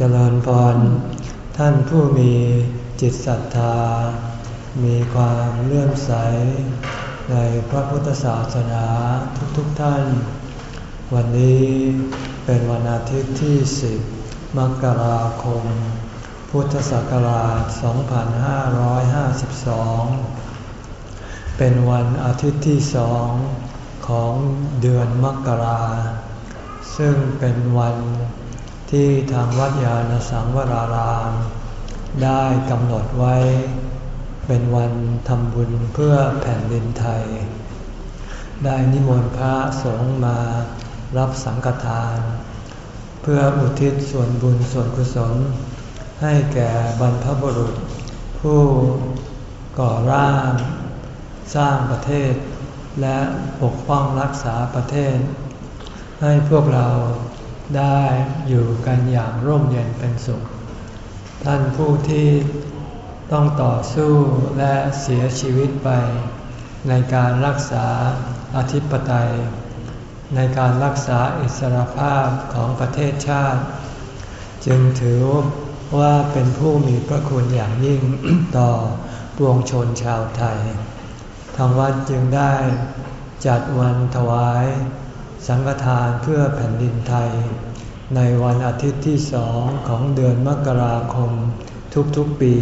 เจริญพร ท่านผู้มีจิตศรัทธา มีความเลื่อมใส ในพระพุทธศาสนาทุกๆทท่าน วันนี้เป็นวันอาทิตย์ที่ 10 มกราคม พุทธศักราช 2552 เป็นวันอาทิตย์ที่สองของเดือนมกรา ซึ่งเป็นวัน ที่ทางวัดยาณสังวราราม ได้กำหนดไว้ เป็นวันทำบุญเพื่อแผ่นดินไทย ได้นิมนต์พระสงฆ์มารับสังฆทาน เพื่ออุทิศส่วนบุญส่วนกุศล ให้แก่บรรพบุรุษ ผู้ก่อร่างสร้างประเทศ และปกป้องรักษาประเทศ ให้พวกเรา ได้อยู่กันอย่างร่มเย็นเป็นสุข ท่านผู้ที่ต้องต่อสู้และเสียชีวิตไป ในการรักษาอธิปไตย ในการรักษาอิสรภาพของประเทศชาติ จึงถือว่าเป็นผู้มีพระคุณอย่างยิ่งต่อปวงชนชาวไทย ทางวัดจึงได้จัดวันถวาย สังฆทานเพื่อแผ่นดินไทย ในวันอาทิตย์ที่สองของเดือนมกราคมทุกๆปี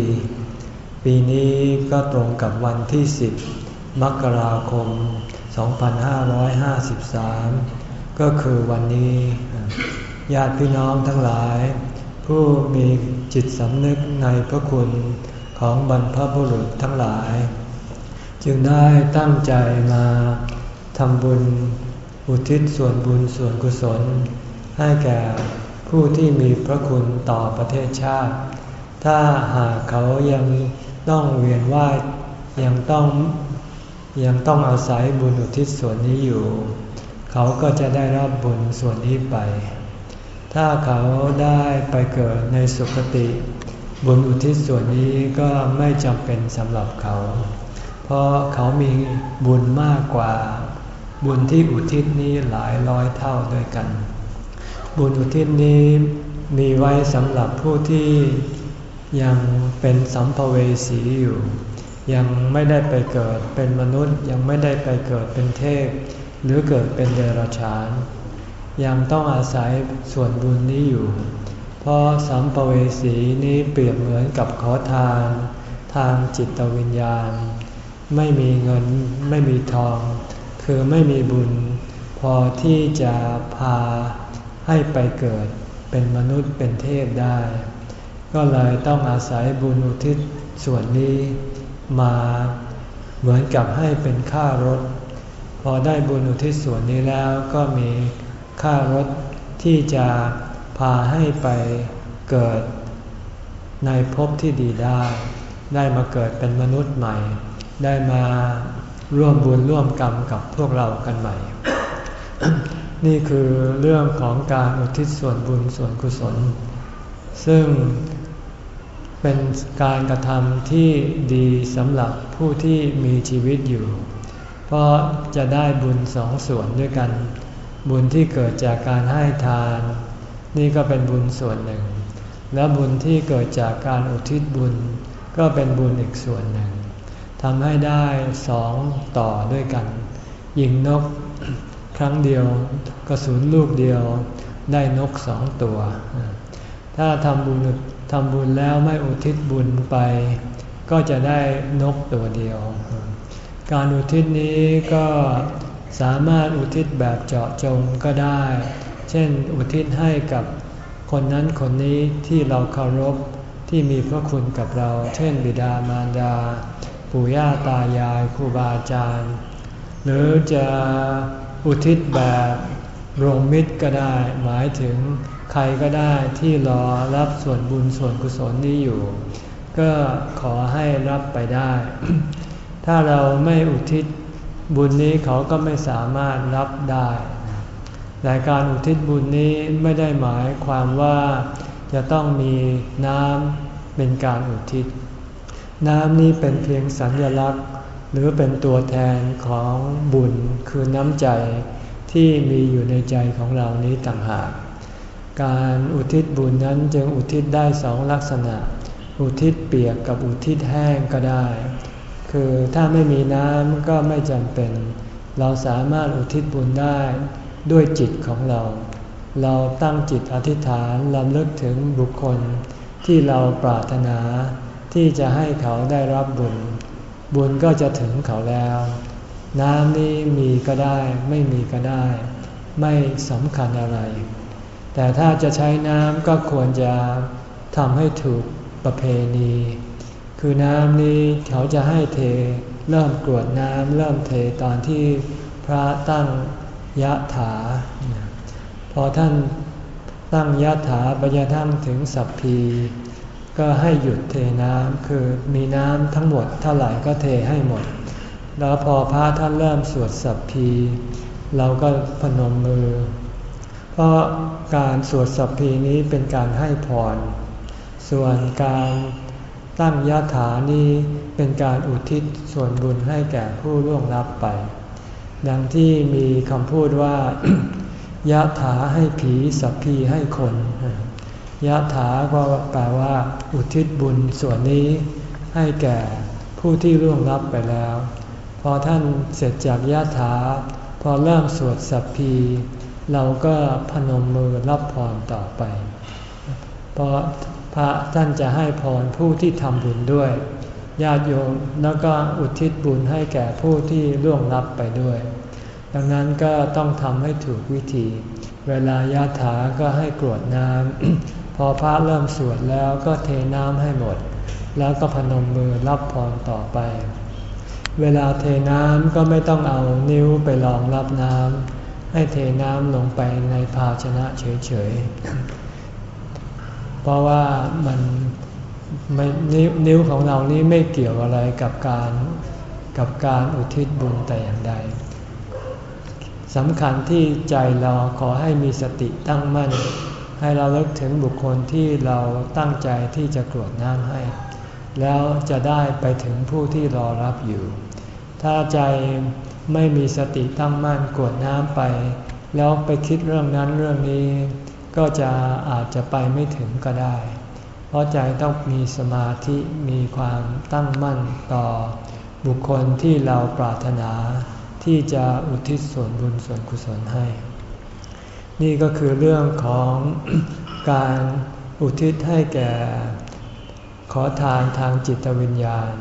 ปีนี้ก็ตรงกับวันที่ 10 มกราคม 2553 ก็คือวันนี้ญาติพี่น้องทั้งหลาย ผู้มีจิตสำนึกในพระคุณของบรรพบุรุษทั้งหลาย จึงได้ตั้งใจมาทำบุญอุทิศส่วนบุญส่วนกุศล ให้แก่ผู้ที่มีพระคุณต่อประเทศชาติ ถ้าหากเขายังต้องเวียนว่ายยังต้องยังต้องอาศัยบุญอุทิศส่วนนี้อยู่ เขาก็จะได้รับบุญส่วนนี้ไป ถ้าเขาได้ไปเกิดในสุคติ บุญอุทิศส่วนนี้ก็ไม่จำเป็นสำหรับเขา เพราะเขามีบุญมากกว่า บุญที่อุทิศนี้หลายร้อยเท่าด้วยกัน บุญอุทิศนี้มีไว้สำหรับผู้ที่ยังเป็นสัมภเวสีอยู่ ยังไม่ได้ไปเกิดเป็นมนุษย์ ยังไม่ได้ไปเกิดเป็นเทพ หรือเกิดเป็นเดรัจฉาน ยังต้องอาศัยส่วนบุญนี้อยู่ เพราะสัมภเวสีนี้เปรียบเหมือนกับขอทาน ทางจิตวิญญาณ ไม่มีเงินไม่มีทอง คือไม่มีบุญ พอที่จะพา ให้ไปเกิดเป็นมนุษย์เป็นเทพได้ ก็เลยต้องอาศัยบุญอุทิศส่วนนี้มาเหมือนกับให้เป็นค่ารถ พอได้บุญอุทิศส่วนนี้แล้วก็มีค่ารถที่จะพาให้ไปเกิดในภพที่ดีได้ ได้มาเกิดเป็นมนุษย์ใหม่ ได้มาร่วมบุญร่วมกรรมกับพวกเรากันใหม่ นี่คือเรื่องของการอุทิศส่วนบุญส่วนกุศล ซึ่งเป็นการกระทำที่ดีสำหรับผู้ที่มีชีวิตอยู่ เพราะจะได้บุญสองส่วนด้วยกัน บุญที่เกิดจากการให้ทาน นี่ก็เป็นบุญส่วนหนึ่ง และบุญที่เกิดจากการอุทิศบุญ ก็เป็นบุญอีกส่วนหนึ่งทำให้ได้สองต่อด้วยกัน ยิงนก ครั้งเดียวกระสุนลูกเดียวได้นกสองตัว ถ้าทำบุญทำบุญแล้วไม่อุทิศบุญไป ก็จะได้นกตัวเดียว การอุทิศนี้ก็สามารถอุทิศแบบเจาะจงก็ได้ เช่นอุทิศให้กับคนนั้นคนนี้ที่เราเคารพที่มีพระคุณกับเรา เช่น บิดามารดา ปู่ย่าตายายครูบาอาจารย์ หรือจะ อุทิศแบบรวมมิตรก็ได้ หมายถึงใครก็ได้ที่รอรับส่วนบุญส่วนกุศลนี้อยู่ ก็ขอให้รับไปได้ ถ้าเราไม่อุทิศบุญนี้เขาก็ไม่สามารถรับได้แต่การอุทิศบุญนี้ไม่ได้หมายความว่าจะต้องมีน้ำเป็นการอุทิศ น้ำนี้เป็นเพียงสัญลักษณ์ หรือเป็นตัวแทนของบุญคือน้ำใจที่มีอยู่ในใจของเรานี้ต่างหาก การอุทิศบุญนั้นจึงอุทิศได้สองลักษณะ อุทิศเปียกกับอุทิศแห้งก็ได้ คือถ้าไม่มีน้ำก็ไม่จำเป็น เราสามารถอุทิศบุญได้ด้วยจิตของเรา เราตั้งจิตอธิษฐานลำลึกถึงบุคคลที่เราปรารถนาที่จะให้เขาได้รับบุญ บุญก็จะถึงเขาแล้ว น้ำนี้มีก็ได้ไม่มีก็ได้ ไม่สำคัญอะไร แต่ถ้าจะใช้น้ำก็ควรจะทำให้ถูกประเพณี คือน้ำนี้เขาจะให้เทเริ่มกรวดน้ำเริ่มเทตอนที่พระตั้งยะถา พอท่านตั้งยะถาไปยะทั้งถึงสัพพี ก็ให้หยุดเทน้ำคือมีน้ำทั้งหมดเท่าไหร่ก็เทให้หมด แล้วพอพระท่านเริ่มสวดสัพพี เราก็พนมมือ เพราะการสวดสัพพีนี้เป็นการให้พร ส่วนการตั้งยะถานี้เป็นการอุทิศส่วนบุญให้แก่ผู้ล่วงลับไป ดังที่มีคำพูดว่ายะถาให้ผีสัพพีให้คน ยะถาก็แปลว่า อุทิศบุญส่วนนี้ ให้แก่ผู้ที่ร่วงรับไปแล้ว พอท่านเสร็จจากยะถา พอเริ่มสวดสัพพี เราก็พนมมือรับพรต่อไป เพราะพระท่านจะให้พรผู้ที่ทำบุญด้วย ญาติโยมแล้วก็อุทิศบุญให้แก่ผู้ที่ร่วงรับไปด้วย ดังนั้นก็ต้องทำให้ถูกวิธี เวลายาถาก็ให้กรวดน้ำ พอพระเริ่มสวดแล้วก็เทน้ำให้หมด แล้วก็พนมมือรับพรต่อไป เวลาเทน้ำก็ไม่ต้องเอานิ้วไปรองรับน้ำให้เทน้ำลงไปในภาชนะเฉยๆ เพราะว่ามันนนิ้วของเรานี้ไม่เกี่ยวอะไรกับการกับการอุทิศบุญแต่อย่างใดสำคัญที่ใจเราขอให้มีสติตั้งมั่น ให้เราเลิกถึงบุคคลที่เราตั้งใจที่จะกรวดน้ำให้ แล้วจะได้ไปถึงผู้ที่รอรับอยู่ ถ้าใจไม่มีสติตั้งมั่นกรวดน้ำไป แล้วไปคิดเรื่องนั้นเรื่องนี้ ก็จะอาจจะไปไม่ถึงก็ได้ เพราะใจต้องมีสมาธิมีความตั้งมั่นต่อ บุคคลที่เราปรารถนาที่จะอุทิศส่วนบุญส่วนกุศลให้ นี่ก็คือเรื่องของการอุทิศให้แก่ขอทานทางจิตวิญญาณ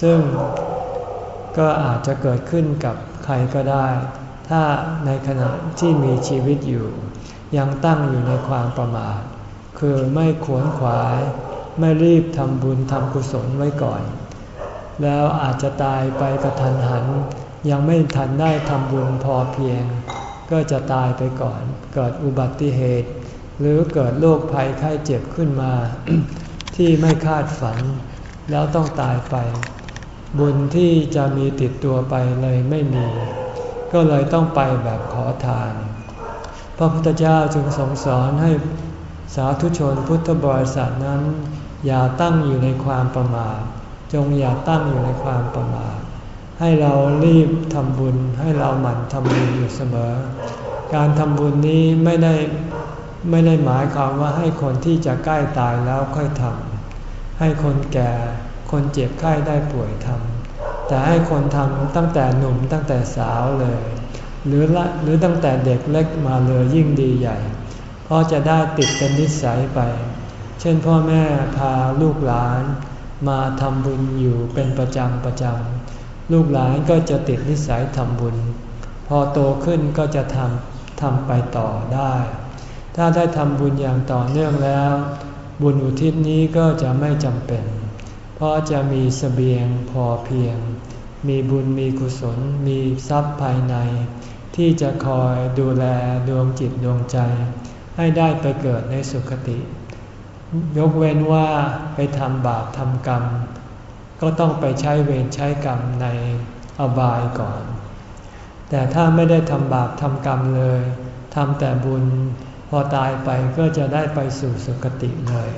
ซึ่งก็อาจจะเกิดขึ้นกับใครก็ได้ ถ้าในขณะที่มีชีวิตอยู่ ยังตั้งอยู่ในความประมาท คือไม่ขวนขวาย ไม่รีบทำบุญทำกุศลไว้ก่อน แล้วอาจจะตายไปกระทันหัน ยังไม่ทันได้ทำบุญพอเพียง ก็จะตายไปก่อน เกิดอุบัติเหตุ หรือเกิดโรคภัยไข้เจ็บขึ้นมา ที่ไม่คาดฝัน แล้วต้องตายไป บุญที่จะมีติดตัวไปเลยไม่มี ก็เลยต้องไปแบบขอทาน พระพุทธเจ้าจึงทรงสอนให้สาธุชนพุทธบริษัทนั้น อย่าตั้งอยู่ในความประมาทจงอย่าตั้งอยู่ในความประมาทให้เรารีบทำบุญให้เราหมั่นทำบุญอยู่เสมอ การทำบุญนี้ไม่ได้ไม่ได้หมายความว่าให้คนที่จะใกล้ตายแล้วค่อยทำให้คนแก่คนเจ็บไข้ได้ป่วยทำแต่ให้คนทำตั้งแต่หนุ่มตั้งแต่สาวเลย หรือละหรือตั้งแต่เด็กเล็กมาเลยยิ่งดีใหญ่ เพราะจะได้ติดเป็นนิสัยไป เช่นพ่อแม่พาลูกหลานมาทำบุญอยู่เป็นประจำประจำลูกหลานก็จะติดนิสัยทำบุญ พอโตขึ้นก็จะทำ ทำไปต่อได้ ถ้าได้ทำบุญอย่างต่อเนื่องแล้ว บุญอุทิศนี้ก็จะไม่จำเป็น เพราะจะมีสเสบียงพอเพียง มีบุญมีกุศล มีทรัพย์ภายใน ที่จะคอยดูแลดวงจิตดวงใจ ให้ได้ไปเกิดในสุคติ ยกเว้นว่าไปทำบาปทำกรรม ก็ต้องไปใช้เวรใช้กรรมในอบายก่อน แต่ถ้าไม่ได้ทำบาปทำกรรมเลยทำแต่บุญพอตายไปก็จะได้ไปสู่สุคติเลย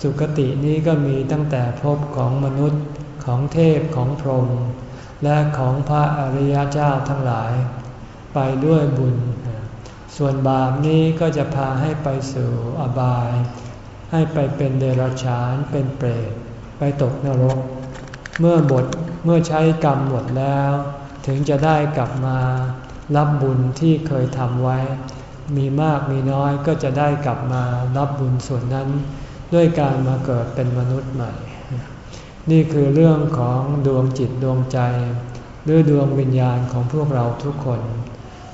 สุคตินี้ก็มีตั้งแต่ภพของมนุษย์ของเทพของพรหมและของพระอริยเจ้าทั้งหลาย ไปด้วยบุญ ส่วนบาปนี้ก็จะพาให้ไปสู่อบาย ให้ไปเป็นเดรัจฉานเป็นเปรตไปตกนรก เมื่อบทเมื่อใช้กรรมหมดแล้ว ถึงจะได้กลับมารับบุญที่เคยทำไว้ มีมากมีน้อยก็จะได้กลับมารับบุญส่วนนั้น ด้วยการมาเกิดเป็นมนุษย์ใหม่ นี่คือเรื่องของดวงจิตดวงใจ หรือดวงวิญญาณของพวกเราทุกคน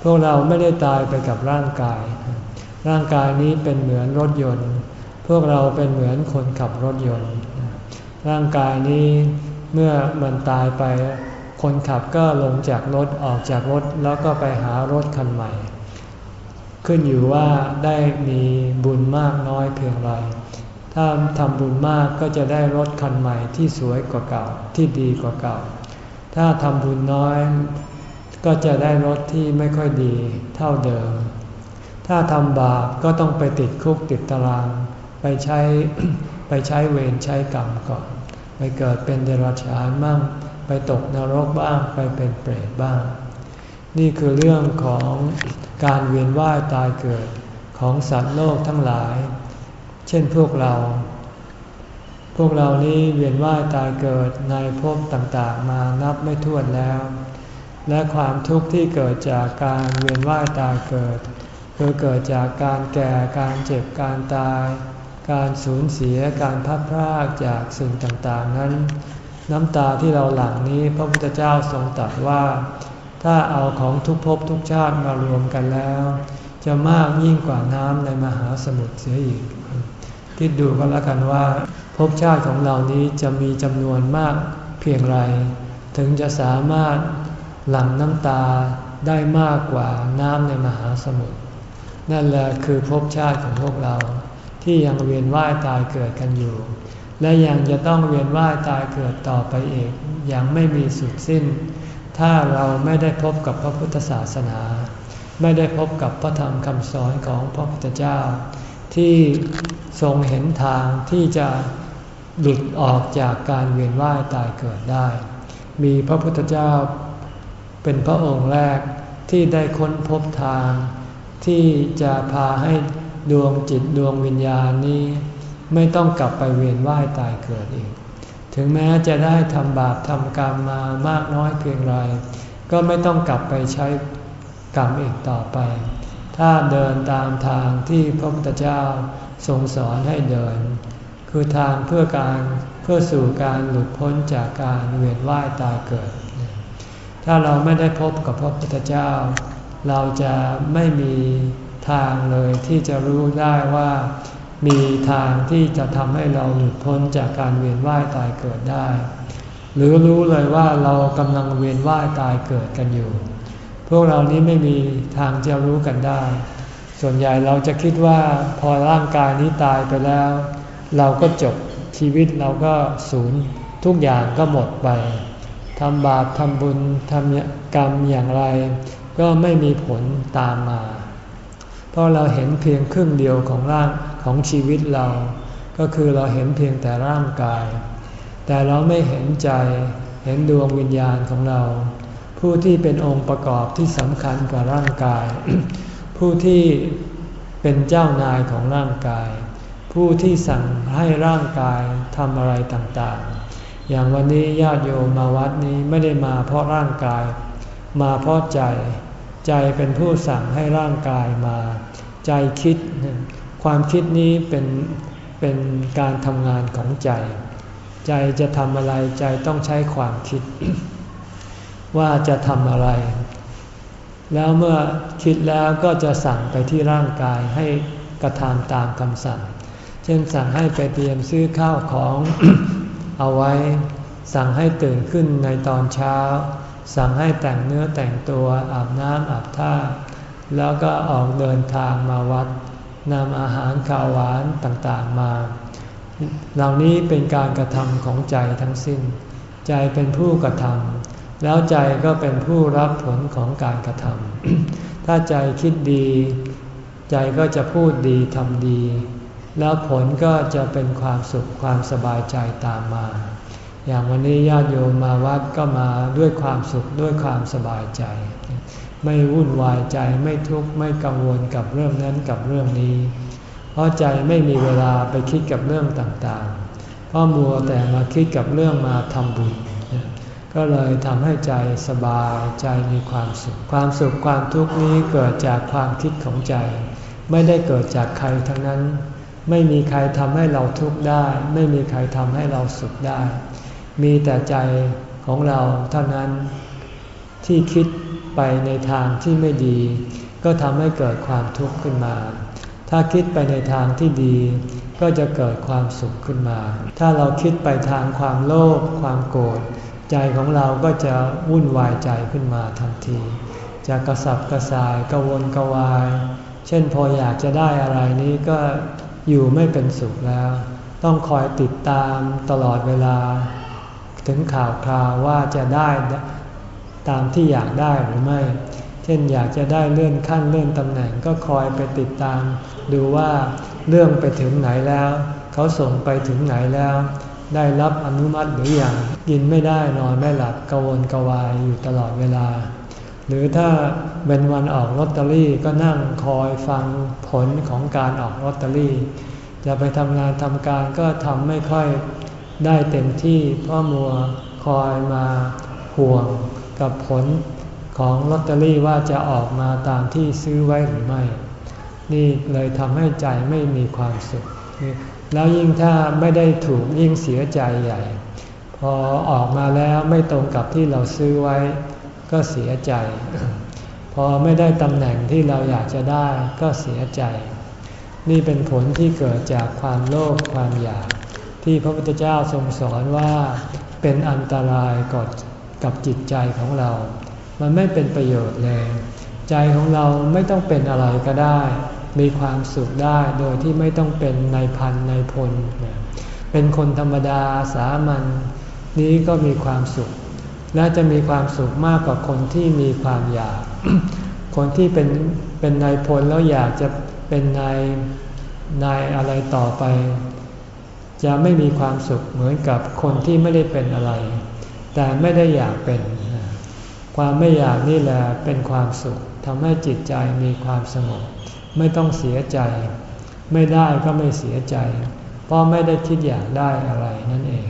พวกเราไม่ได้ตายไปกับร่างกาย ร่างกายนี้เป็นเหมือนรถยนต์ พวกเราเป็นเหมือนคนขับรถยนต์ ร่างกายนี้เมื่อมันตายไป คนขับก็ลงจากรถออกจากรถแล้วก็ไปหารถคันใหม่ ขึ้นอยู่ว่าได้มีบุญมากน้อยเพียงไร ถ้าทำบุญมากก็จะได้รถคันใหม่ที่สวยกว่าเก่าที่ดีกว่าเก่า ถ้าทำบุญน้อยก็จะได้รถที่ไม่ค่อยดีเท่าเดิม ถ้าทำบาปก็ต้องไปติดคุกติดตาราง ไปใช้ไปใช้เวรใช้กรรมก่อน ไปเกิดเป็นเดรัจฉานบ้าง ไปตกนรกบ้างไปเป็นเปรตบ้าง นี่คือเรื่องของการเวียนว่ายตายเกิดของสัตว์โลกทั้งหลาย เช่นพวกเรา พวกเรานี้เวียนว่ายตายเกิดในภพต่างๆ มานับไม่ถ้วนแล้ว และความทุกข์ที่เกิดจากการเวียนว่ายตายเกิดคือเกิดจากการแก่การเจ็บการตาย การสูญเสียการพัดพรากจากสิ่งต่างๆนั้น น้ำตาที่เราหลั่งนี้พระพุทธเจ้าทรงตรัสว่า ถ้าเอาของทุกภพทุกชาติมารวมกันแล้ว จะมากยิ่งกว่าน้ำในมหาสมุทรเสียอีก คิดดูก็แล้วกันว่าภพชาติของเรานี้จะมีจำนวนมากเพียงไร ถึงจะสามารถหลั่งน้ำตาได้มากกว่าน้ำในมหาสมุทรนั่นแหละคือภพชาติของพวกเราที่ยังเวียนว่ายตายเกิดกันอยู่ และยังจะต้องเวียนว่ายตายเกิดต่อไปอีกอย่างไม่มีสุดสิ้น ถ้าเราไม่ได้พบกับพระพุทธศาสนา ไม่ได้พบกับพระธรรมคำสอนของพระพุทธเจ้า ที่ทรงเห็นทางที่จะหลุดออกจากการเวียนว่ายตายเกิดได้ มีพระพุทธเจ้าเป็นพระองค์แรกที่ได้ค้นพบทาง ที่จะพาให้ดวงจิตดวงวิญญาณนี้ ไม่ต้องกลับไปเวียนว่ายตายเกิดอีก ถึงแม้จะได้ทำบาปทำกรรมมามากน้อยเพียงไรก็ไม่ต้องกลับไปใช้กรรมอีกต่อไป ถ้าเดินตามทางที่พระพุทธเจ้าทรงสอนให้เดิน คือทางเพื่อการเพื่อสู่การหลุดพ้นจากการเวียนว่ายตายเกิด ถ้าเราไม่ได้พบกับพระพุทธเจ้า เราจะไม่มีทางเลยที่จะรู้ได้ว่า มีทางที่จะทำให้เราหลุดพ้นจากการเวียนว่ายตายเกิดได้ หรือรู้เลยว่าเรากำลังเวียนว่ายตายเกิดกันอยู่ พวกเรานี้ไม่มีทางจะรู้กันได้ ส่วนใหญ่เราจะคิดว่าพอร่างกายนี้ตายไปแล้ว เราก็จบชีวิตเราก็สูญทุกอย่างก็หมดไปทำบาปทำบุญทำกรรมอย่างไร ก็ไม่มีผลตามมา เพราะเราเห็นเพียงครึ่งเดียวของร่างของชีวิตเรา ก็คือเราเห็นเพียงแต่ร่างกาย แต่เราไม่เห็นใจ เห็นดวงวิญญาณของเรา ผู้ที่เป็นองค์ประกอบที่สำคัญกว่าร่างกาย ผู้ที่เป็นเจ้านายของร่างกาย ผู้ที่สั่งให้ร่างกายทำอะไรต่างๆ อย่างวันนี้ญาติโยมมาวัดนี้ไม่ได้มาเพราะร่างกาย มาเพราะใจ ใจเป็นผู้สั่งให้ร่างกายมา ใจคิด ความคิดนี้เป็นเป็นการทำงานของใจ ใจจะทำอะไรใจต้องใช้ความคิด ว่าจะทำอะไร แล้วเมื่อคิดแล้วก็จะสั่งไปที่ร่างกายให้กระทำตามคำสั่ง เช่นสั่งให้ไปเตรียมซื้อข้าวของเอาไว้ สั่งให้ตื่นขึ้นในตอนเช้า สั่งให้แต่งเนื้อแต่งตัวอาบน้ำอาบท่า แล้วก็ออกเดินทางมาวัดนำอาหารข้าวหวานต่างๆมา เหล่านี้เป็นการกระทำของใจทั้งสิ้น ใจเป็นผู้กระทำแล้วใจก็เป็นผู้รับผลของการกระทำถ้าใจคิดดี ใจก็จะพูดดีทำดี แล้วผลก็จะเป็นความสุขความสบายใจตามมา อย่างวันนี้ญาติโยมมาวัดก็มาด้วยความสุขด้วยความสบายใจ ไม่วุ่นวายใจไม่ทุกข์ไม่กังวลกับเรื่องนั้นกับเรื่องนี้ เพราะใจไม่มีเวลาไปคิดกับเรื่องต่างๆ เพราะมัวแต่มาคิดกับเรื่องมาทำบุญ ก็เลยทำให้ใจสบายใจมีความสุข ความสุขความทุกข์นี้เกิดจากความคิดของใจ ไม่ได้เกิดจากใครทั้งนั้น ไม่มีใครทำให้เราทุกข์ได้ ไม่มีใครทำให้เราสุขได้ มีแต่ใจของเราเท่านั้นที่คิด ไปในทางที่ไม่ดี ก็ทำให้เกิดความทุกข์ขึ้นมา ถ้าคิดไปในทางที่ดี ก็จะเกิดความสุขขึ้นมา ถ้าเราคิดไปทางความโลภความโกรธใจของเราก็จะวุ่นวายใจขึ้นมาทันทีจะกระสับกระส่ายกระวนกระวาย เช่นพออยากจะได้อะไรนี้ก็อยู่ไม่เป็นสุขแล้ว ต้องคอยติดตามตลอดเวลา ถึงข่าวคราวว่าจะได้ ตามที่อยากได้หรือไม่ เช่นอยากจะได้เลื่อนขั้นเลื่อนตำแหน่งก็คอยไปติดตาม ดูว่าเรื่องไปถึงไหนแล้ว เขาส่งไปถึงไหนแล้ว ได้รับอนุมัติหรืออยังกินไม่ได้นอนไม่หลับกวนกวายอยู่ตลอดเวลา หรือถ้าเป็นวันออกลอตเตอรี่ก็นั่งคอยฟังผลของการออกลอตเตอรี่ จะไปทำงานทำการก็ทำไม่ค่อยได้เต็มที่เพราะมัวคอยมาห่วง กับผลของลอตเตอรี่ว่าจะออกมาตามที่ซื้อไว้หรือไม่ นี่เลยทำให้ใจไม่มีความสุข แล้วยิ่งถ้าไม่ได้ถูกยิ่งเสียใจใหญ่ พอออกมาแล้วไม่ตรงกับที่เราซื้อไว้ ก็เสียใจ พอไม่ได้ตำแหน่งที่เราอยากจะได้ก็เสียใจ นี่เป็นผลที่เกิดจากความโลภความอยาก ที่พระพุทธเจ้าทรงสอนว่าเป็นอันตรายกด กับจิตใจของเรา มันไม่เป็นประโยชน์เลย ใจของเราไม่ต้องเป็นอะไรก็ได้ มีความสุขได้โดยที่ไม่ต้องเป็นนายพันนายพล เป็นคนธรรมดาสามัญนี้ก็มีความสุข และจะมีความสุขมากกว่าคนที่มีความอยาก คนที่เป็นเป็นนายพลแล้วอยากจะเป็นนายนายอะไรต่อไป จะไม่มีความสุขเหมือนกับคนที่ไม่ได้เป็นอะไร แต่ไม่ได้อยากเป็น ความไม่อยากนี่แหละเป็นความสุขทำให้จิตใจมีความสงบไม่ต้องเสียใจ ไม่ได้ก็ไม่เสียใจ เพราะไม่ได้คิดอยากได้อะไรนั่นเอง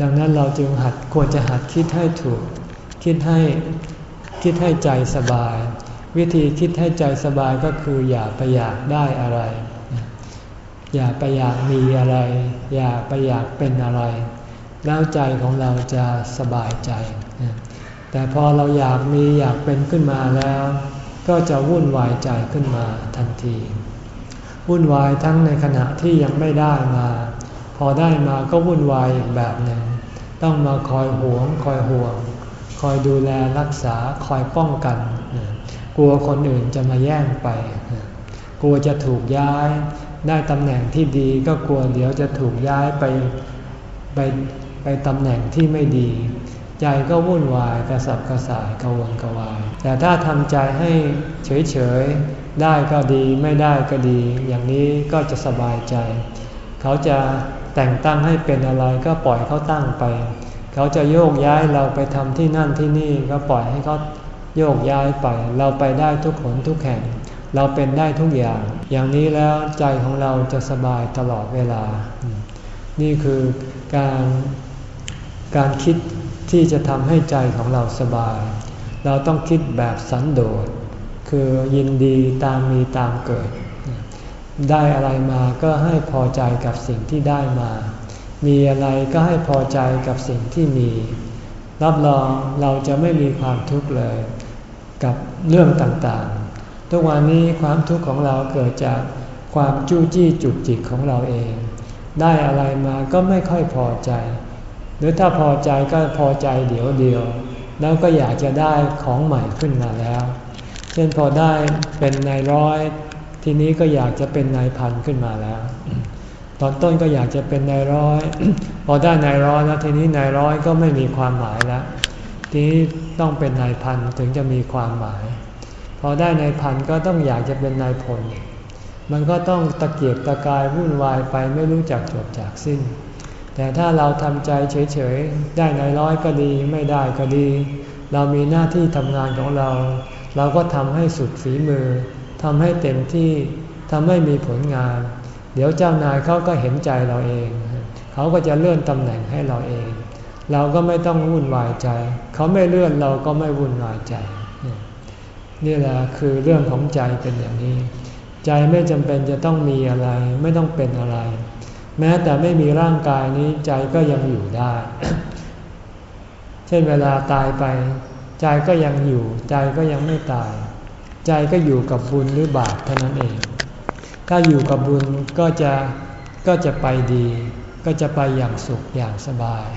ดังนั้นเราจึงหัดควรจะหัดคิดให้ถูก คิดให้คิดให้ใจสบาย วิธีคิดให้ใจสบายก็คืออย่าไปอยากได้อะไร อย่าไปอยากมีอะไร อย่าไปอยากเป็นอะไร แล้วใจของเราจะสบายใจ แต่พอเราอยากมีอยากเป็นขึ้นมาแล้ว ก็จะวุ่นวายใจขึ้นมาทันที วุ่นวายทั้งในขณะที่ยังไม่ได้มา พอได้มาก็วุ่นวายอีกแบบหนึ่ง ต้องมาคอยหวง คอยห่วง คอยดูแลรักษาคอยป้องกัน กลัวคนอื่นจะมาแย่งไป กลัวจะถูกย้าย ได้ตำแหน่งที่ดีก็กลัวเดี๋ยวจะถูกย้ายไปไป ไปตำแหน่งที่ไม่ดี ใจก็วุ่นวายกระสับกระส่ายกระวนกระวาย แต่ถ้าทำใจให้เฉยๆ ได้ก็ดีไม่ได้ก็ดี อย่างนี้ก็จะสบายใจ เขาจะแต่งตั้งให้เป็นอะไรก็ปล่อยเขาตั้งไป เขาจะโยกย้ายเราไปทำที่นั่นที่นี่ก็ปล่อยให้เขาโยกย้ายไป เราไปได้ทุกขนทุกแห่ง เราเป็นได้ทุกอย่าง อย่างนี้แล้วใจของเราจะสบายตลอดเวลา นี่คือการ การคิดที่จะทำให้ใจของเราสบาย เราต้องคิดแบบสันโดษ คือยินดีตามมีตามเกิด ได้อะไรมาก็ให้พอใจกับสิ่งที่ได้มา มีอะไรก็ให้พอใจกับสิ่งที่มี รับรองเราจะไม่มีความทุกข์เลย กับเรื่องต่างๆ ทุกวันนี้ความทุกข์ของเราเกิดจากความจู้จี้จุกจิกของเราเอง ได้อะไรมาก็ไม่ค่อยพอใจ รือถ้าพอใจก็พอใจเดี๋ยวเดียว แล้วก็อยากจะได้ของใหม่ขึ้นมาแล้ว เช่นพอได้เป็นนายร้อย ทีนี้ก็อยากจะเป็นนายพันขึ้นมาแล้ว ตอนต้นก็อยากจะเป็นนายร้อย พอได้นายร้อยแล้วทีนี้นายร้อยก็ไม่มีความหมายแล้วทีนี้ต้องเป็นนายพันถึงจะมีความหมาย พอได้นายพันก็ต้องอยากจะเป็นนายพล มันก็ต้องตะเกียกตะกายวุ่นวายไปไม่รู้จักจบจากสิ้น แต่ถ้าเราทำใจเฉยๆ ได้ในร้อยก็ดีไม่ได้ก็ดี เรามีหน้าที่ทำงานของเรา เราก็ทำให้สุดฝีมือทำให้เต็มที่ทำให้มีผลงาน เดี๋ยวเจ้านายเขาก็เห็นใจเราเอง เขาก็จะเลื่อนตำแหน่งให้เราเอง เราก็ไม่ต้องวุ่นวายใจ เขาไม่เลื่อนเราก็ไม่วุ่นวายใจ นี่แหละคือเรื่องของใจเป็นอย่างนี้ ใจไม่จำเป็นจะต้องมีอะไร ไม่ต้องเป็นอะไร แม้แต่ไม่มีร่างกายนี้ใจก็ยังอยู่ได้ เช่นเวลาตายไป ใจก็ยังอยู่ ใจก็ยังไม่ตาย ใจก็อยู่กับบุญหรือบาปเท่านั้นเอง ถ้าอยู่กับบุญก็จะก็จะไปดี ก็จะไปอย่างสุขอย่างสบาย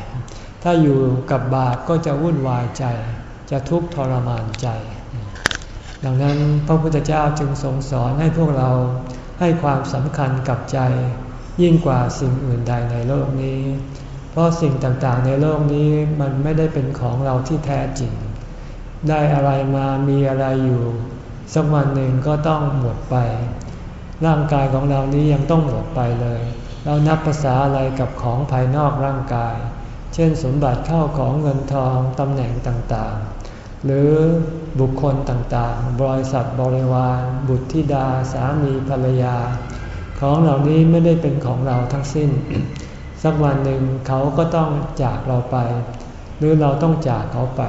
ถ้าอยู่กับบาปก็จะวุ่นวายใจ จะทุกข์ทรมานใจ ดังนั้นพระพุทธเจ้าจึงทรงสอนให้พวกเราให้ความสำคัญกับใจ ยิ่งกว่าสิ่งอื่นใดในโลกนี้ เพราะสิ่งต่างๆในโลกนี้มันไม่ได้เป็นของเราที่แท้จริง ได้อะไรมามีอะไรอยู่ สักวันหนึ่งก็ต้องหมดไป ร่างกายของเรานี้ยังต้องหมดไปเลย เรานับภาษาอะไรกับของภายนอกร่างกาย เช่นสมบัติเข้าของเงินทองตำแหน่งต่างๆ หรือบุคคลต่างๆ บริษัทบริวาร บุตรธิดาสามีภรรยา ของเหล่านี้ไม่ได้เป็นของเราทั้งสิ้น สักวันหนึ่งเขาก็ต้องจากเราไป หรือเราต้องจากเขาไป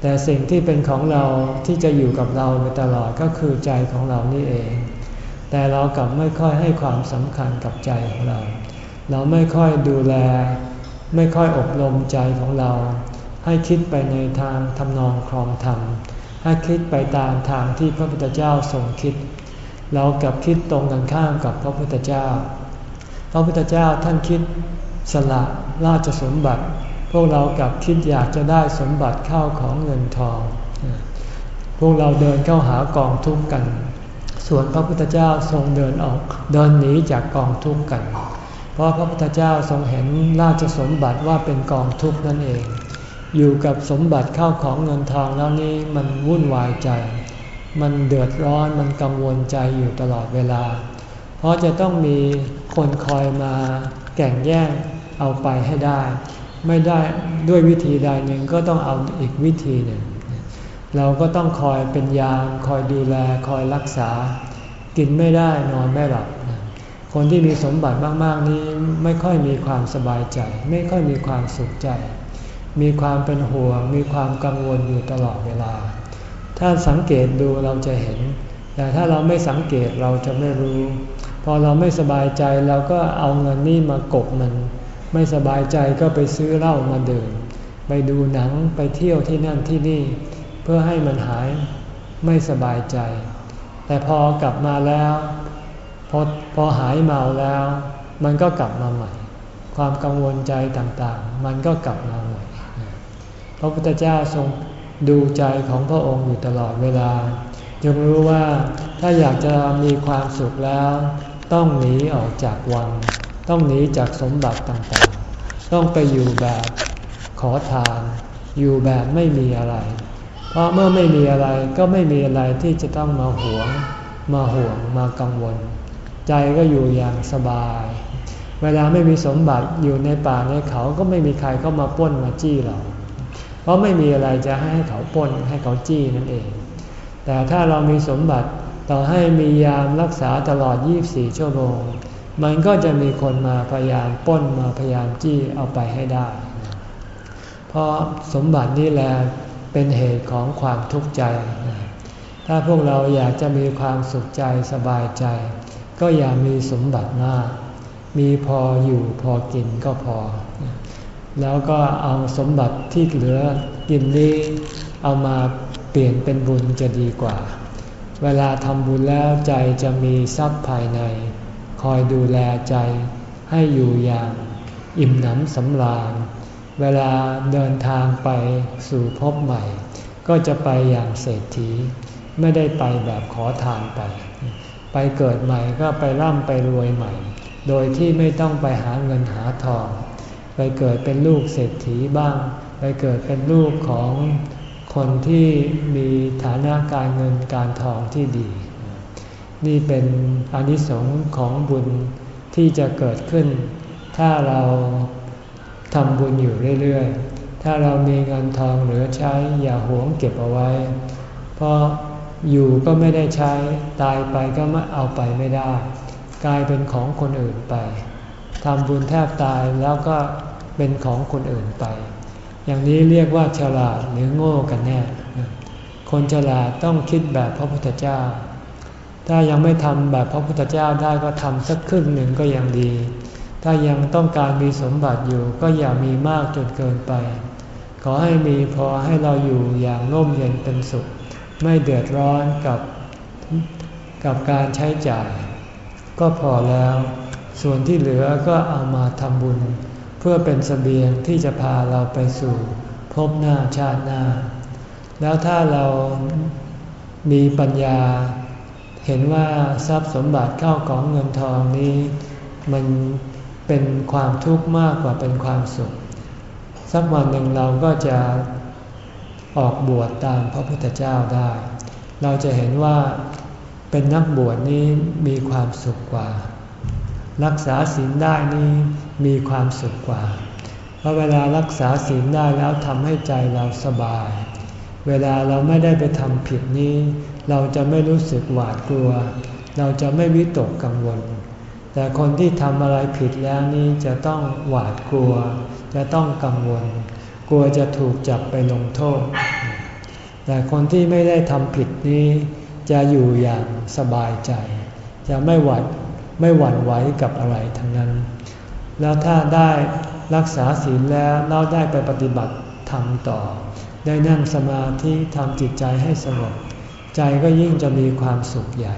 แต่สิ่งที่เป็นของเราที่จะอยู่กับเราไปตลอดก็คือใจของเรานี่เอง แต่เรากลับไม่ค่อยให้ความสำคัญกับใจของเรา เราไม่ค่อยดูแล ไม่ค่อยอบรมใจของเรา ให้คิดไปในทางทำนองครองธรรมให้คิดไปตามทางที่พระพุทธเจ้าทรงคิด เรากับคิดตรงกันข้ามกับพระพุทธเจ้า พระพุทธเจ้าท่านคิดสละราชสมบัติ พวกเรากับคิดอยากจะได้สมบัติเข้าของเงินทอง พวกเราเดินเข้าหากองทุกข์กัน ส่วนพระพุทธเจ้าทรงเดินออกเดินหนีจากกองทุกข์กัน เพราะพระพุทธเจ้าทรงเห็นราชสมบัติว่าเป็นกองทุกข์นั่นเอง อยู่กับสมบัติเข้าของเงินทองแล้วนี้มันวุ่นวายใจ มันเดือดร้อนมันกังวลใจอยู่ตลอดเวลา เพราะจะต้องมีคนคอยมาแก่งแย่งเอาไปให้ได้ ไม่ได้ด้วยวิธีใดหนึ่งก็ต้องเอาอีกวิธีหนึ่ง เราก็ต้องคอยเป็นยามคอยดูแลคอยรักษา กินไม่ได้นอนไม่หลับคนที่มีสมบัติมากๆนี้ไม่ค่อยมีความสบายใจ ไม่ค่อยมีความสุขใจ มีความเป็นห่วง มีความกังวลอยู่ตลอดเวลา ถ้าสังเกตดูเราจะเห็น แต่ถ้าเราไม่สังเกตเราจะไม่รู้ พอเราไม่สบายใจเราก็เอาเงินนี่มากบมัน ไม่สบายใจก็ไปซื้อเหล้ามาดื่ม ไปดูหนังไปเที่ยวที่นั่นที่นี่ เพื่อให้มันหายไม่สบายใจ แต่พอกลับมาแล้วพอพอหายเมาแล้ว มันก็กลับมาใหม่ ความกังวลใจต่างๆ มันก็กลับมาใหม่พระพุทธเจ้าทรง ดูใจของพระองค์อยู่ตลอดเวลาจึงรู้ว่าถ้าอยากจะมีความสุขแล้ว ต้องหนีออกจากวัง ต้องหนีจากสมบัติต่างๆ ต้องไปอยู่แบบขอทาน อยู่แบบไม่มีอะไร เพราะเมื่อไม่มีอะไรก็ไม่มีอะไรที่จะต้องมาหวง มาห่วงมากังวล ใจก็อยู่อย่างสบาย เวลาไม่มีสมบัติอยู่ในป่าในเขาก็ไม่มีใครเข้ามาป้นมาจี้เรา เพราะไม่มีอะไรจะให้เขาป้นให้เขาจี้นั่นเอง แต่ถ้าเรามีสมบัติต่อให้มียามรักษาตลอด 24 ชั่วโมง มันก็จะมีคนมาพยายามป้นมาพยายามจี้เอาไปให้ได้ เพราะสมบัตินี่แหละเป็นเหตุของความทุกข์ใจ ถ้าพวกเราอยากจะมีความสุขใจสบายใจ ก็อย่ามีสมบัติมาก มีพออยู่พอกินก็พอ แล้วก็เอาสมบัติที่เหลือกินนี้เอามาเปลี่ยนเป็นบุญจะดีกว่า เวลาทำบุญแล้วใจจะมีทรัพย์ภายใน คอยดูแลใจให้อยู่อย่างอิ่มหนำสำราญ เวลาเดินทางไปสู่พบใหม่ ก็จะไปอย่างเศรษฐี ไม่ได้ไปแบบขอทานไป ไปเกิดใหม่ก็ไปร่ำไปรวยใหม่ โดยที่ไม่ต้องไปหาเงินหาทอง ไปเกิดเป็นลูกเศรษฐีบ้าง ไปเกิดเป็นลูกของคนที่มีฐานะการเงินการทองที่ดี นี่เป็นอนิสงส์ของบุญที่จะเกิดขึ้น ถ้าเราทำบุญอยู่เรื่อยๆ ถ้าเรามีเงินทองเหลือใช้อย่าหวงเก็บเอาไว้ เพราะอยู่ก็ไม่ได้ใช้ตายไปก็ไม่เอาไปไม่ได้ กลายเป็นของคนอื่นไป ทำบุญแทบตายแล้วก็เป็นของคนอื่นไป อย่างนี้เรียกว่าฉลาดหรือโง่กันแน่ คนฉลาดต้องคิดแบบพระพุทธเจ้า ถ้ายังไม่ทำแบบพระพุทธเจ้าได้ก็ทำสักครึ่งหนึ่งก็ยังดี ถ้ายังต้องการมีสมบัติอยู่ก็อย่ามีมากจนเกินไป ขอให้มีพอให้เราอยู่อย่างร่มเย็นเป็นสุข ไม่เดือดร้อนกับกับการใช้จ่าย ก็พอแล้ว ส่วนที่เหลือก็เอามาทำบุญ เพื่อเป็นสเสบียงที่จะพาเราไปสู่พบหน้าชาติหน้า แล้วถ้าเรามีปัญญา เห็นว่าทรัพย์สมบัติเข้าของเงินทองนี้ มันเป็นความทุกข์มากกว่าเป็นความสุข สักวันหนึ่งเราก็จะออกบวชตามพระพุทธเจ้าได้ เราจะเห็นว่าเป็นนักบวชนี้มีความสุขกว่า รักษาศีลได้นี้มีความสุขกว่า เพราะเวลารักษาศีลได้แล้วทำให้ใจเราสบาย เวลาเราไม่ได้ไปทำผิดนี้ เราจะไม่รู้สึกหวาดกลัว เราจะไม่วิตกกังวล แต่คนที่ทำอะไรผิดแล้วนี้จะต้องหวาดกลัว จะต้องกังวล กลัวจะถูกจับไปลงโทษ แต่คนที่ไม่ได้ทำผิดนี้ จะอยู่อย่างสบายใจ จะไม่หวัด ไม่หวั่นไหวกับอะไรทั้งนั้น แล้วถ้าได้รักษาศีลแล้วเราได้ไปปฏิบัติทำต่อ ได้นั่งสมาธิทำจิตใจให้สงบ ใจก็ยิ่งจะมีความสุขใหญ่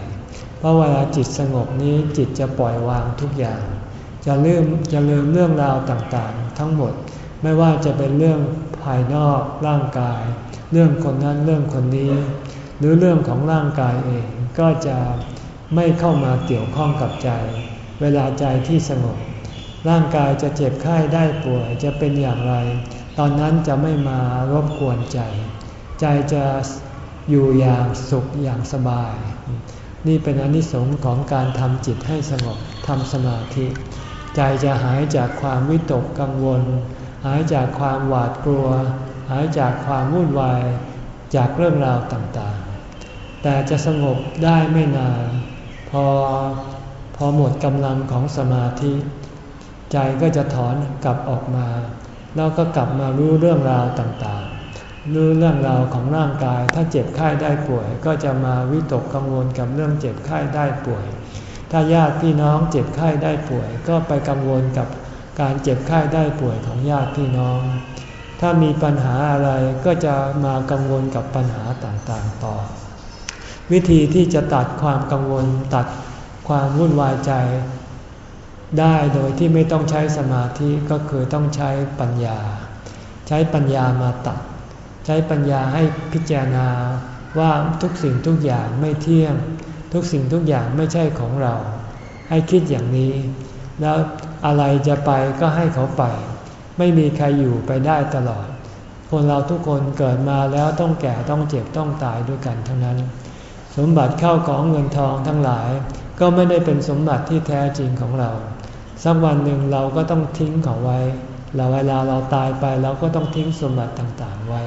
เพราะเวลาจิตสงบนี้จิตจะปล่อยวางทุกอย่าง จะลืมจะลืมเรื่องราวต่างๆ ทั้งหมดไม่ว่าจะเป็นเรื่องภายนอกร่างกาย เรื่องคนนั้นเรื่องคนนี้ หรือเรื่องของร่างกายเองก็จะ ไม่เข้ามาเกี่ยวข้องกับใจ เวลาใจที่สงบ ร่างกายจะเจ็บไข้ได้ป่วยจะเป็นอย่างไร ตอนนั้นจะไม่มารบกวนใจ ใจจะอยู่อย่างสุขอย่างสบาย นี่เป็นอนิสงส์ของการทำจิตให้สงบทำสมาธิ ใจจะหายจากความวิตกกังวล หายจากความหวาดกลัว หายจากความวุ่นวายจากเรื่องราวต่างๆ แต่จะสงบได้ไม่นาน พอพอหมดกำลังของสมาธิ ใจก็จะถอนกลับออกมา แล้วก็กลับมารู้เรื่องราวต่างๆ รู้เรื่องราวของร่างกาย ถ้าเจ็บไข้ได้ป่วย ก็จะมาวิตกกังวลกับเรื่องเจ็บไข้ได้ป่วย ถ้าญาติพี่น้องเจ็บไข้ได้ป่วย ก็ไปกังวลกับการเจ็บไข้ได้ป่วยของญาติพี่น้อง ถ้ามีปัญหาอะไรก็จะมากังวลกับปัญหาต่างๆต่อ วิธีที่จะตัดความกังวลตัดความวุ่นวายใจ ได้โดยที่ไม่ต้องใช้สมาธิก็คือต้องใช้ปัญญา ใช้ปัญญามาตัด ใช้ปัญญาให้พิจารณาว่าทุกสิ่งทุกอย่างไม่เที่ยง ทุกสิ่งทุกอย่างไม่ใช่ของเรา ให้คิดอย่างนี้ แล้วอะไรจะไปก็ให้เขาไป ไม่มีใครอยู่ไปได้ตลอด คนเราทุกคนเกิดมาแล้วต้องแก่ต้องเจ็บต้องตายด้วยกันทั้งนั้น สมบัติเข้าของเงินทองทั้งหลาย ก็ไม่ได้เป็นสมบัติที่แท้จริงของเรา สักวันหนึ่งเราก็ต้องทิ้งเขาไว้เราเวลาเราตายไปเราก็ต้องทิ้งสมบัติต่างๆไว้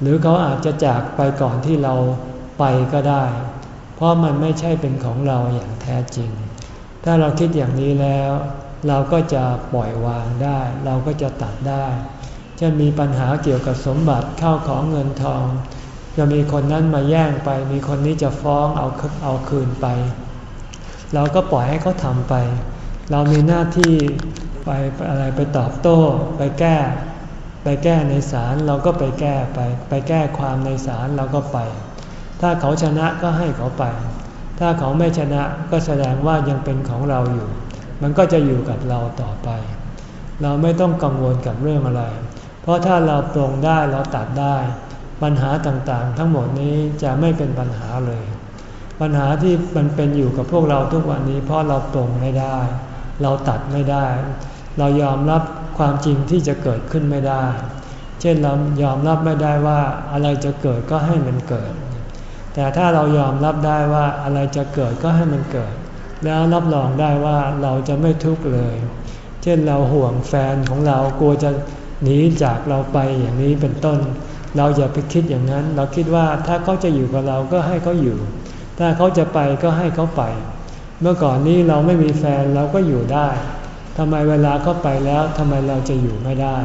หรือเขาอาจจะจากไปก่อนที่เราไปก็ได้ เพราะมันไม่ใช่เป็นของเราอย่างแท้จริง ถ้าเราคิดอย่างนี้แล้ว เราก็จะปล่อยวางได้ เราก็จะตัดได้ จะมีปัญหาเกี่ยวกับสมบัติเข้าของเงินทอง จะมีคนนั้นมาแย่งไป มีคนนี้จะฟ้องเอาเอาคืนไป เราก็ปล่อยให้เขาทำไป เรามีหน้าที่ไปอะไรไปตอบโต้ ไปแก้ ไปแก้ในศาลเราก็ไปแก้ไป ไปแก้ความในศาลเราก็ไป ถ้าเขาชนะก็ให้เขาไป ถ้าเขาไม่ชนะก็แสดงว่ายังเป็นของเราอยู่ มันก็จะอยู่กับเราต่อไป เราไม่ต้องกังวลกับเรื่องอะไร เพราะถ้าเราปรงได้เราตัดได้ ปัญหาต่างๆ ทั้งหมดนี้จะไม่เป็นปัญหาเลย ปัญหาที่มันเป็นอยู่กับพวกเราทุกวันนี้ เพราะเราตรงไม่ได้ เราตัดไม่ได้ เรายอมรับความจริงที่จะเกิดขึ้นไม่ได้ เช่นเรายอมรับไม่ได้ว่าอะไรจะเกิดก็ให้มันเกิด แต่ถ้าเรายอมรับได้ว่าอะไรจะเกิดก็ให้มันเกิด แล้วรับรองได้ว่าเราจะไม่ทุกข์เลย เช่นเราห่วงแฟนของเรากลัวจะหนีจากเราไปอย่างนี้เป็นต้น เราอย่าไปคิดอย่างนั้น เราคิดว่าถ้าเขาจะอยู่กับเราก็ให้เขาอยู่ ถ้าเขาจะไปก็ให้เขาไป เมื่อก่อนนี้เราไม่มีแฟนเราก็อยู่ได้ทำไมเวลาเขาไปแล้วทำไมเราจะอยู่ไม่ได้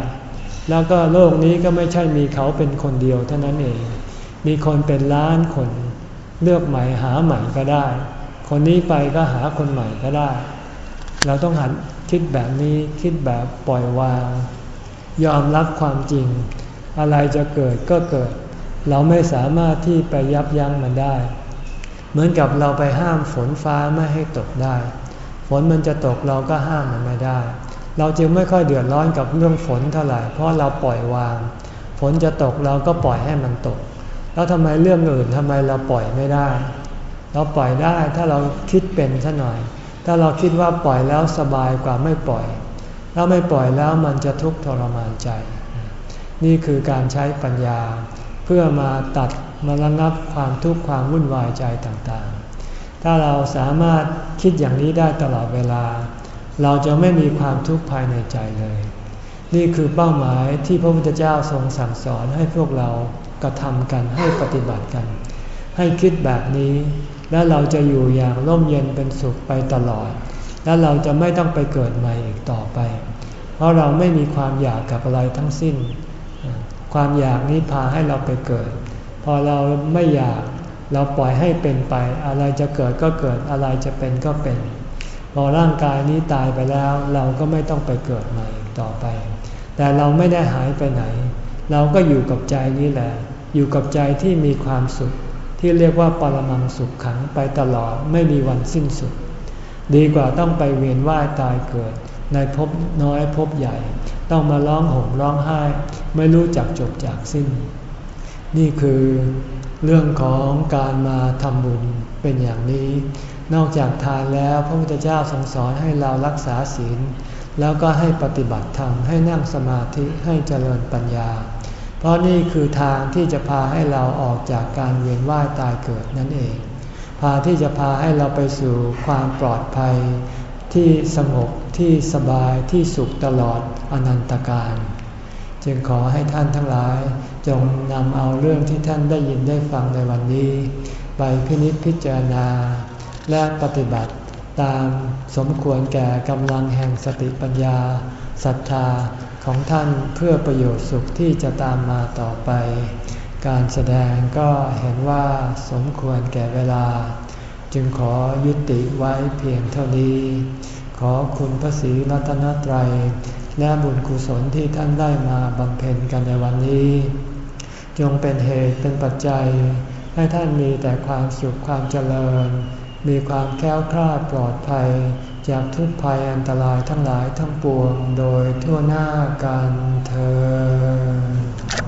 แล้วก็โลกนี้ก็ไม่ใช่มีเขาเป็นคนเดียวเท่านั้นเอง มีคนเป็นล้านคน เลือกใหม่หาใหม่ก็ได้ คนนี้ไปก็หาคนใหม่ก็ได้ เราต้องหันคิดแบบนี้คิดแบบปล่อยวาง ยอมรับความจริง อะไรจะเกิดก็เกิด เราไม่สามารถที่ไปยับยั้งมันได้ เหมือนกับเราไปห้ามฝนฟ้าไม่ให้ตกได้ ฝนมันจะตกเราก็ห้ามมันไม่ได้ เราจึงไม่ค่อยเดือดร้อนกับเรื่องฝนเท่าไหร่ เพราะเราปล่อยวาง ฝนจะตกเราก็ปล่อยให้มันตก แล้วทำไมเรื่องอื่นทำไมเราปล่อยไม่ได้ เราปล่อยได้ถ้าเราคิดเป็นซะหน่อย ถ้าเราคิดว่าปล่อยแล้วสบายกว่าไม่ปล่อยถ้าไม่ปล่อยแล้วมันจะทุกข์ทรมานใจ นี่คือการใช้ปัญญา เพื่อมาตัดมาระงับความทุกข์ความวุ่นวายใจต่างๆ ถ้าเราสามารถคิดอย่างนี้ได้ตลอดเวลา เราจะไม่มีความทุกข์ภายในใจเลย นี่คือเป้าหมายที่พระพุทธเจ้าทรงสั่งสอนให้พวกเรากระทำกันให้ปฏิบัติกัน ให้คิดแบบนี้ แล้วเราจะอยู่อย่างร่มเย็นเป็นสุขไปตลอด และเราจะไม่ต้องไปเกิดใหม่อีกต่อไป เพราะเราไม่มีความอยากกับอะไรทั้งสิ้น ความอยากนี้พาให้เราไปเกิด พอเราไม่อยากเราปล่อยให้เป็นไป อะไรจะเกิดก็เกิดอะไรจะเป็นก็เป็น พอร่างกายนี้ตายไปแล้ว เราก็ไม่ต้องไปเกิดใหม่อีกต่อไป แต่เราไม่ได้หายไปไหน เราก็อยู่กับใจนี้แหละ อยู่กับใจที่มีความสุข ที่เรียกว่าปรมังสุขขังไปตลอดไม่มีวันสิ้นสุด ดีกว่าต้องไปเวียนว่ายตายเกิด ในภพน้อยภพใหญ่ ต้องมาร้องห่มร้องไห้ ไม่รู้จักจบจากสิ้น นี่คือเรื่องของการมาทำบุญเป็นอย่างนี้ นอกจากทานแล้วพระพุทธเจ้าทรงสอนให้เรารักษาศีล แล้วก็ให้ปฏิบัติธรรมให้นั่งสมาธิให้เจริญปัญญา เพราะนี่คือทางที่จะพาให้เราออกจากการเวียนว่ายตายเกิดนั่นเอง พาที่จะพาให้เราไปสู่ความปลอดภัยที่สงบ ที่สบายที่สุขตลอดอนันตการ จึงขอให้ท่านทั้งหลายจงนำเอาเรื่องที่ท่านได้ยินได้ฟังในวันนี้ ไปพินิจพิจารณา และปฏิบัติตามสมควรแก่กำลังแห่งสติปัญญาศรัทธาของท่านเพื่อประโยชน์สุขที่จะตามมาต่อไป การแสดงก็เห็นว่าสมควรแก่เวลา จึงขอยุติไว้เพียงเท่านี้ ขอคุณพระศรีรัตนตรัย และบุญกุศลที่ท่านได้มาบำเพ็ญกันในวันนี้ จงเป็นเหตุเป็นปัจจัย ให้ท่านมีแต่ความสุขความเจริญ มีความแค้วคลาดปลอดภัย จากทุกภัยอันตรายทั้งหลายทั้งปวงโดยทั่วหน้ากันเธอ